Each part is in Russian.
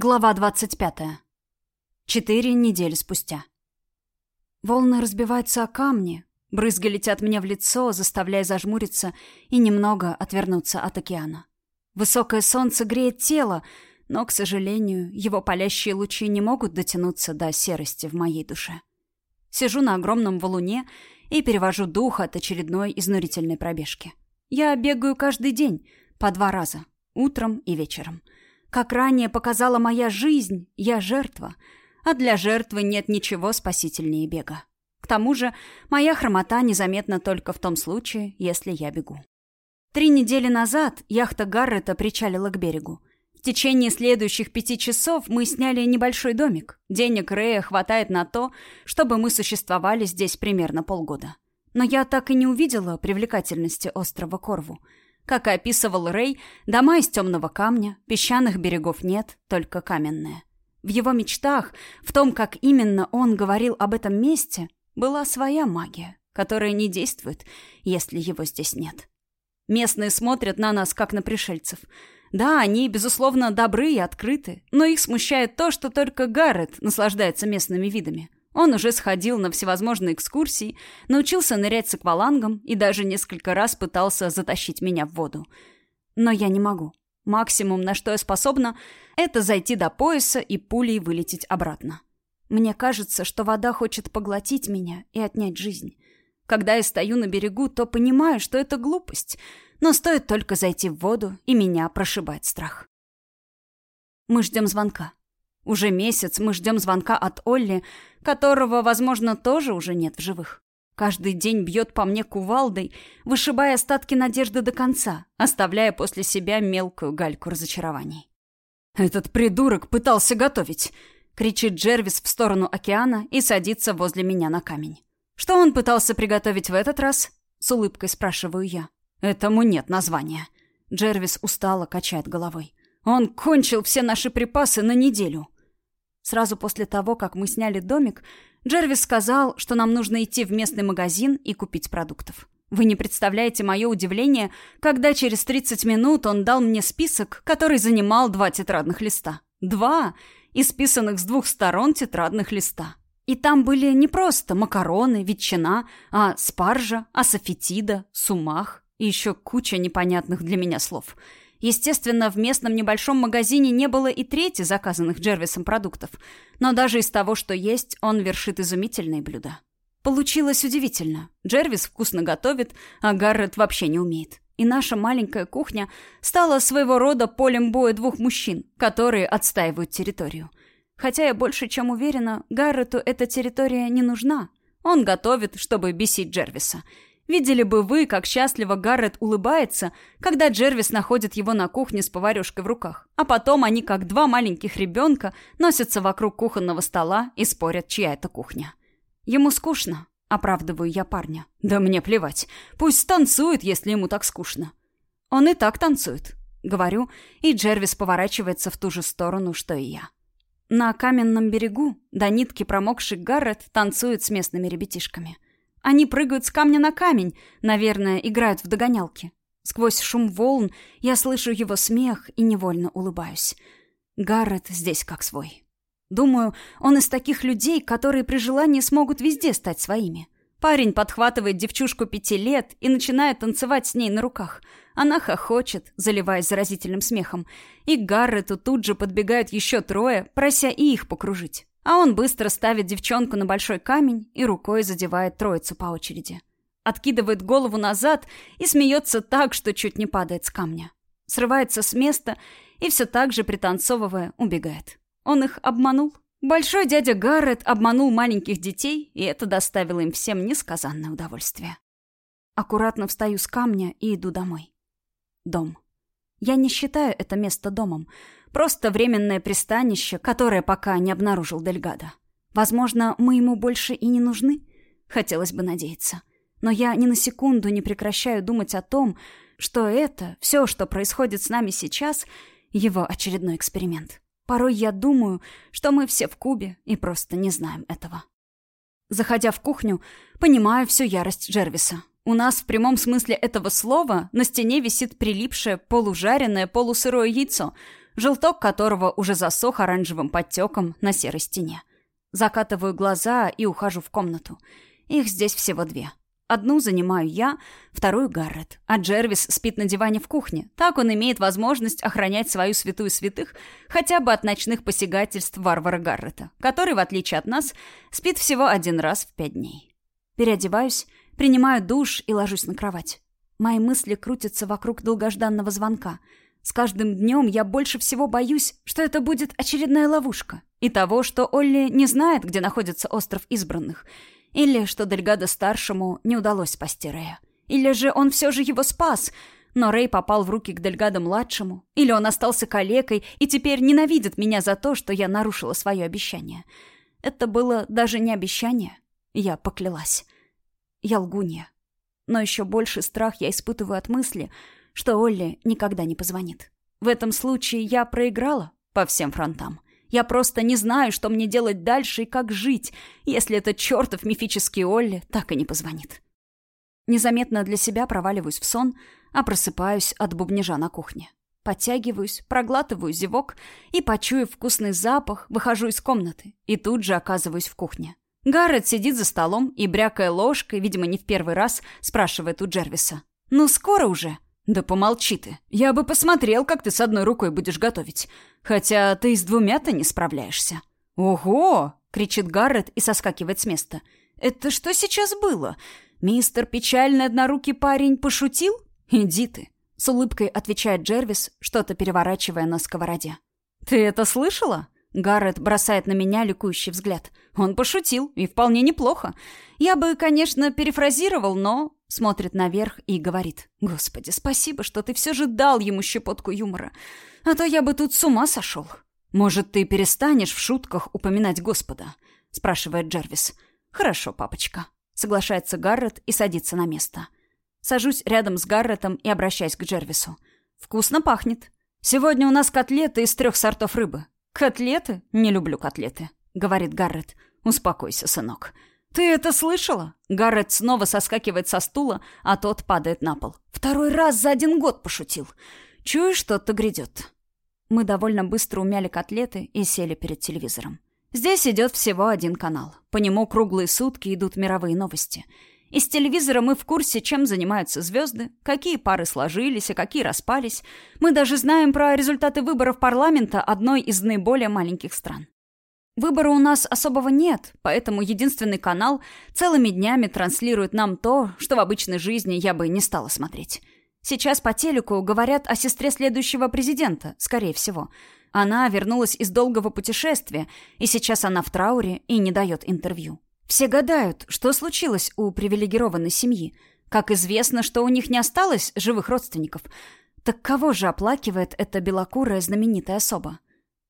Глава 25. Четыре недели спустя. Волны разбиваются о камни, брызги летят мне в лицо, заставляя зажмуриться и немного отвернуться от океана. Высокое солнце греет тело, но, к сожалению, его палящие лучи не могут дотянуться до серости в моей душе. Сижу на огромном валуне и перевожу дух от очередной изнурительной пробежки. Я бегаю каждый день, по два раза, утром и вечером — как ранее показала моя жизнь, я жертва, а для жертвы нет ничего спасительнее бега. К тому же, моя хромота незаметна только в том случае, если я бегу. Три недели назад яхта Гаррета причалила к берегу. В течение следующих пяти часов мы сняли небольшой домик. Денег Рэя хватает на то, чтобы мы существовали здесь примерно полгода. Но я так и не увидела привлекательности острова Корву — как и описывал Рэй, дома из темного камня, песчаных берегов нет, только каменные. В его мечтах, в том, как именно он говорил об этом месте, была своя магия, которая не действует, если его здесь нет. Местные смотрят на нас, как на пришельцев. Да, они, безусловно, добры и открыты, но их смущает то, что только Гаррет наслаждается местными видами. Он уже сходил на всевозможные экскурсии, научился нырять с аквалангом и даже несколько раз пытался затащить меня в воду. Но я не могу. Максимум, на что я способна, это зайти до пояса и пулей вылететь обратно. Мне кажется, что вода хочет поглотить меня и отнять жизнь. Когда я стою на берегу, то понимаю, что это глупость, но стоит только зайти в воду, и меня прошибает страх. Мы ждем звонка. Уже месяц мы ждем звонка от Олли, которого, возможно, тоже уже нет в живых. Каждый день бьет по мне кувалдой, вышибая остатки надежды до конца, оставляя после себя мелкую гальку разочарований. «Этот придурок пытался готовить!» — кричит Джервис в сторону океана и садится возле меня на камень. «Что он пытался приготовить в этот раз?» — с улыбкой спрашиваю я. «Этому нет названия». Джервис устало качает головой. «Он кончил все наши припасы на неделю». Сразу после того, как мы сняли домик, Джервис сказал, что нам нужно идти в местный магазин и купить продуктов. Вы не представляете мое удивление, когда через 30 минут он дал мне список, который занимал два тетрадных листа. Два, исписанных с двух сторон тетрадных листа. И там были не просто макароны, ветчина, а спаржа, асофетида, сумах и еще куча непонятных для меня слов – Естественно, в местном небольшом магазине не было и трети заказанных Джервисом продуктов, но даже из того, что есть, он вершит изумительные блюда. Получилось удивительно. Джервис вкусно готовит, а Гаррет вообще не умеет. И наша маленькая кухня стала своего рода полем боя двух мужчин, которые отстаивают территорию. Хотя я больше чем уверена, Гаррету эта территория не нужна. Он готовит, чтобы бесить Джервиса – Видели бы вы, как счастливо Гаррет улыбается, когда Джервис находит его на кухне с поварешкой в руках. А потом они, как два маленьких ребенка, носятся вокруг кухонного стола и спорят, чья это кухня. Ему скучно, оправдываю я парня. Да мне плевать. Пусть танцует, если ему так скучно. Он и так танцует, говорю, и Джервис поворачивается в ту же сторону, что и я. На каменном берегу до нитки промокший Гаррет танцует с местными ребятишками – они прыгают с камня на камень, наверное, играют в догонялки. Сквозь шум волн я слышу его смех и невольно улыбаюсь. Гаррет здесь как свой. Думаю, он из таких людей, которые при желании смогут везде стать своими. Парень подхватывает девчушку пяти лет и начинает танцевать с ней на руках. Она хохочет, заливаясь заразительным смехом. И Гаррету тут же подбегают еще трое, прося и их покружить. А он быстро ставит девчонку на большой камень и рукой задевает троицу по очереди. Откидывает голову назад и смеется так, что чуть не падает с камня. Срывается с места и все так же, пританцовывая, убегает. Он их обманул. Большой дядя Гаррет обманул маленьких детей, и это доставило им всем несказанное удовольствие. Аккуратно встаю с камня и иду домой. Дом. Я не считаю это место домом. Просто временное пристанище, которое пока не обнаружил Дельгадо. Возможно, мы ему больше и не нужны? Хотелось бы надеяться. Но я ни на секунду не прекращаю думать о том, что это, все, что происходит с нами сейчас, его очередной эксперимент. Порой я думаю, что мы все в Кубе и просто не знаем этого. Заходя в кухню, понимаю всю ярость Джервиса. У нас в прямом смысле этого слова на стене висит прилипшее, полужаренное, полусырое яйцо — желток которого уже засох оранжевым подтеком на серой стене. Закатываю глаза и ухожу в комнату. Их здесь всего две. Одну занимаю я, вторую — Гаррет. А Джервис спит на диване в кухне. Так он имеет возможность охранять свою святую святых хотя бы от ночных посягательств варвара Гаррета, который, в отличие от нас, спит всего один раз в пять дней. Переодеваюсь, принимаю душ и ложусь на кровать. Мои мысли крутятся вокруг долгожданного звонка. С каждым днем я больше всего боюсь, что это будет очередная ловушка. И того, что Олли не знает, где находится остров избранных — или что Дельгадо-старшему не удалось спасти Рэя. Или же он все же его спас, но Рэй попал в руки к Дельгадо-младшему. Или он остался калекой и теперь ненавидит меня за то, что я нарушила свое обещание. Это было даже не обещание. Я поклялась. Я лгунья. Но еще больше страх я испытываю от мысли, что Олли никогда не позвонит. В этом случае я проиграла по всем фронтам. Я просто не знаю, что мне делать дальше и как жить, если этот чертов мифический Олли так и не позвонит. Незаметно для себя проваливаюсь в сон, а просыпаюсь от бубнижа на кухне. Подтягиваюсь, проглатываю зевок и, почуяв вкусный запах, выхожу из комнаты и тут же оказываюсь в кухне. Гаррет сидит за столом и, брякая ложкой, видимо, не в первый раз, спрашивает у Джервиса. «Ну, скоро уже?» «Да помолчи ты. Я бы посмотрел, как ты с одной рукой будешь готовить. Хотя ты с двумя-то не справляешься». «Ого!» — кричит Гаррет и соскакивает с места. «Это что сейчас было? Мистер печальный однорукий парень пошутил? Иди ты!» С улыбкой отвечает Джервис, что-то переворачивая на сковороде. «Ты это слышала?» Гаррет бросает на меня ликующий взгляд. Он пошутил, и вполне неплохо. Я бы, конечно, перефразировал, но Смотрит наверх и говорит. «Господи, спасибо, что ты все же дал ему щепотку юмора. А то я бы тут с ума сошел». «Может, ты перестанешь в шутках упоминать Господа?» Спрашивает Джервис. «Хорошо, папочка». Соглашается Гаррет и садится на место. Сажусь рядом с Гарретом и обращаюсь к Джервису. «Вкусно пахнет. Сегодня у нас котлеты из трех сортов рыбы». «Котлеты? Не люблю котлеты», — говорит Гаррет. «Успокойся, сынок». «Ты это слышала?» Гаррет снова соскакивает со стула, а тот падает на пол. «Второй раз за один год пошутил. Чуешь, что-то грядет». Мы довольно быстро умяли котлеты и сели перед телевизором. Здесь идет всего один канал. По нему круглые сутки идут мировые новости. Из телевизора мы в курсе, чем занимаются звезды, какие пары сложились, а какие распались. Мы даже знаем про результаты выборов парламента одной из наиболее маленьких стран. Выбора у нас особого нет, поэтому единственный канал целыми днями транслирует нам то, что в обычной жизни я бы не стала смотреть. Сейчас по телеку говорят о сестре следующего президента, скорее всего. Она вернулась из долгого путешествия, и сейчас она в трауре и не дает интервью. Все гадают, что случилось у привилегированной семьи. Как известно, что у них не осталось живых родственников. Так кого же оплакивает эта белокурая знаменитая особа?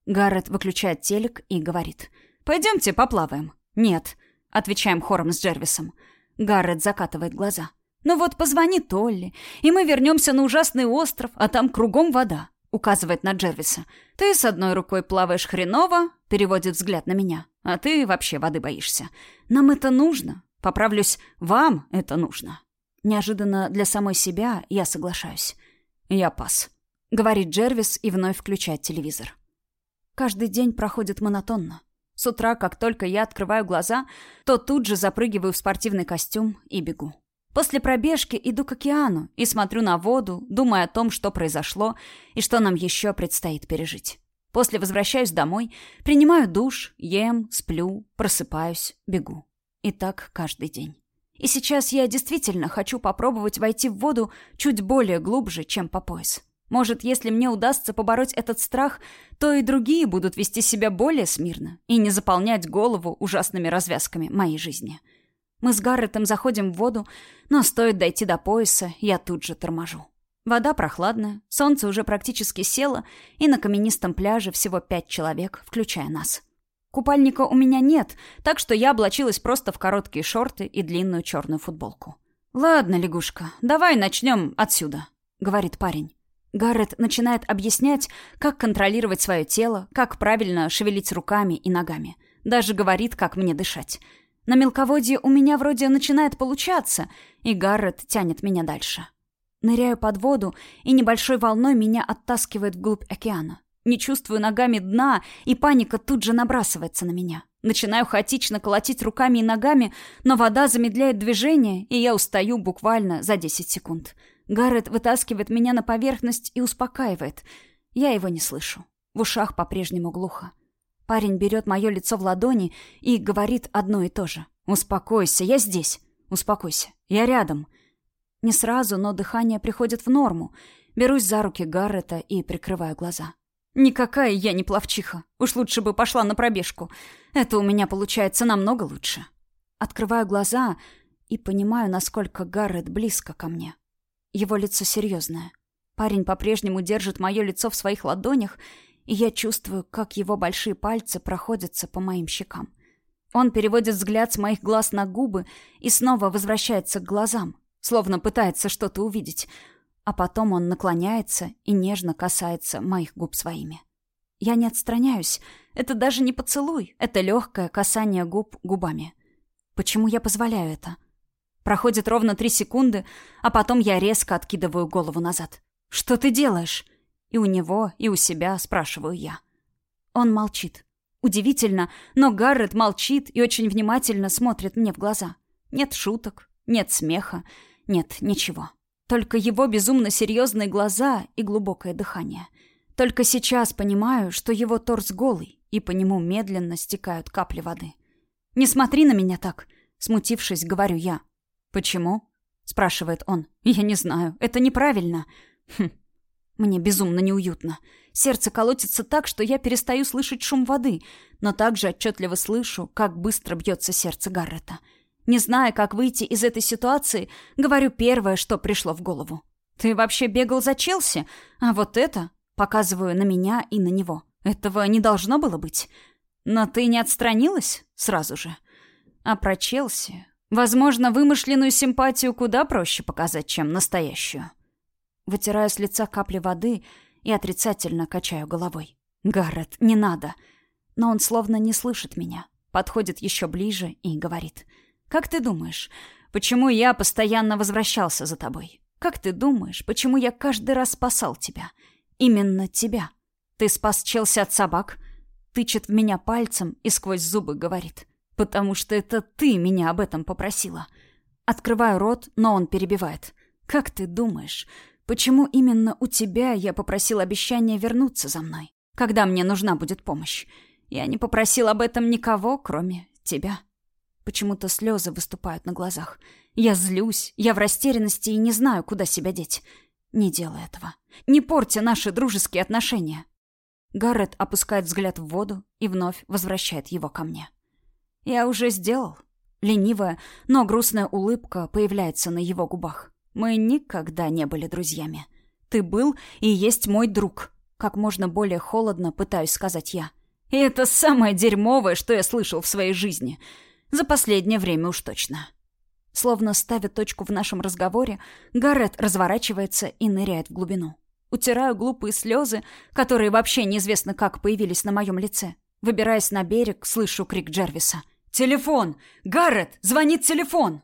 Гаррет выключает телек и говорит. «Пойдемте поплаваем». «Нет», — отвечаем хором с Джервисом. Гаррет закатывает глаза. «Ну вот позвони Толли, и мы вернемся на ужасный остров, а там кругом вода», — указывает на Джервиса. «Ты с одной рукой плаваешь хреново», — переводит взгляд на меня. «А ты вообще воды боишься. Нам это нужно. Поправлюсь, вам это нужно». Неожиданно для самой себя я соглашаюсь. «Я пас», — говорит Джервис и вновь включает телевизор. Каждый день проходит монотонно. С утра, как только я открываю глаза, то тут же запрыгиваю в спортивный костюм и бегу. После пробежки иду к океану и смотрю на воду, думая о том, что произошло и что нам еще предстоит пережить. После возвращаюсь домой, принимаю душ, ем, сплю, просыпаюсь, бегу. И так каждый день. И сейчас я действительно хочу попробовать войти в воду чуть более глубже, чем по пояс. Может, если мне удастся побороть этот страх, то и другие будут вести себя более смирно и не заполнять голову ужасными развязками моей жизни. Мы с Гарретом заходим в воду, но стоит дойти до пояса, я тут же торможу. Вода прохладная, солнце уже практически село, и на каменистом пляже всего пять человек, включая нас. Купальника у меня нет, так что я облачилась просто в короткие шорты и длинную черную футболку. «Ладно, лягушка, давай начнем отсюда», — говорит парень. Гаррет начинает объяснять, как контролировать свое тело, как правильно шевелить руками и ногами. Даже говорит, как мне дышать. На мелководье у меня вроде начинает получаться, и Гаррет тянет меня дальше. Ныряю под воду, и небольшой волной меня оттаскивает вглубь океана. Не чувствую ногами дна, и паника тут же набрасывается на меня. Начинаю хаотично колотить руками и ногами, но вода замедляет движение, и я устаю буквально за 10 секунд. Гаррет вытаскивает меня на поверхность и успокаивает. Я его не слышу. В ушах по-прежнему глухо. Парень берет мое лицо в ладони и говорит одно и то же. «Успокойся, я здесь. Успокойся, я рядом». Не сразу, но дыхание приходит в норму. Берусь за руки Гаррета и прикрываю глаза. Никакая я не пловчиха. Уж лучше бы пошла на пробежку. Это у меня получается намного лучше. Открываю глаза и понимаю, насколько Гаррет близко ко мне. Его лицо серьезное. Парень по-прежнему держит мое лицо в своих ладонях, и я чувствую, как его большие пальцы проходятся по моим щекам. Он переводит взгляд с моих глаз на губы и снова возвращается к глазам, словно пытается что-то увидеть — а потом он наклоняется и нежно касается моих губ своими. Я не отстраняюсь. Это даже не поцелуй. Это легкое касание губ губами. Почему я позволяю это? Проходит ровно три секунды, а потом я резко откидываю голову назад. «Что ты делаешь?» И у него, и у себя спрашиваю я. Он молчит. Удивительно, но Гаррет молчит и очень внимательно смотрит мне в глаза. Нет шуток, нет смеха, нет ничего. Только его безумно серьезные глаза и глубокое дыхание. Только сейчас понимаю, что его торс голый, и по нему медленно стекают капли воды. «Не смотри на меня так!» Смутившись, говорю я. «Почему?» спрашивает он. «Я не знаю. Это неправильно». Хм. Мне безумно неуютно. Сердце колотится так, что я перестаю слышать шум воды, но также отчетливо слышу, как быстро бьется сердце Гаррета. Не зная, как выйти из этой ситуации, говорю первое, что пришло в голову. «Ты вообще бегал за Челси? А вот это...» Показываю на меня и на него. «Этого не должно было быть. Но ты не отстранилась сразу же. А про Челси... Возможно, вымышленную симпатию куда проще показать, чем настоящую». Вытираю с лица капли воды и отрицательно качаю головой. «Гаррет, не надо!» Но он словно не слышит меня. Подходит еще ближе и говорит... Как ты думаешь, почему я постоянно возвращался за тобой? Как ты думаешь, почему я каждый раз спасал тебя? Именно тебя. Ты спас Челси от собак, тычет в меня пальцем и сквозь зубы говорит. Потому что это ты меня об этом попросила. Открываю рот, но он перебивает. Как ты думаешь, почему именно у тебя я попросил обещание вернуться за мной, когда мне нужна будет помощь? Я не попросил об этом никого, кроме тебя. Почему-то слезы выступают на глазах. Я злюсь, я в растерянности и не знаю, куда себя деть. Не делай этого. Не порти наши дружеские отношения. Гаррет опускает взгляд в воду и вновь возвращает его ко мне. Я уже сделал. Ленивая, но грустная улыбка появляется на его губах. Мы никогда не были друзьями. Ты был и есть мой друг. Как можно более холодно пытаюсь сказать я. И это самое дерьмовое, что я слышал в своей жизни — за последнее время уж точно. Словно ставя точку в нашем разговоре, Гаррет разворачивается и ныряет в глубину. Утираю глупые слезы, которые вообще неизвестно как появились на моем лице. Выбираясь на берег, слышу крик Джервиса. «Телефон! Гаррет! Звонит телефон!»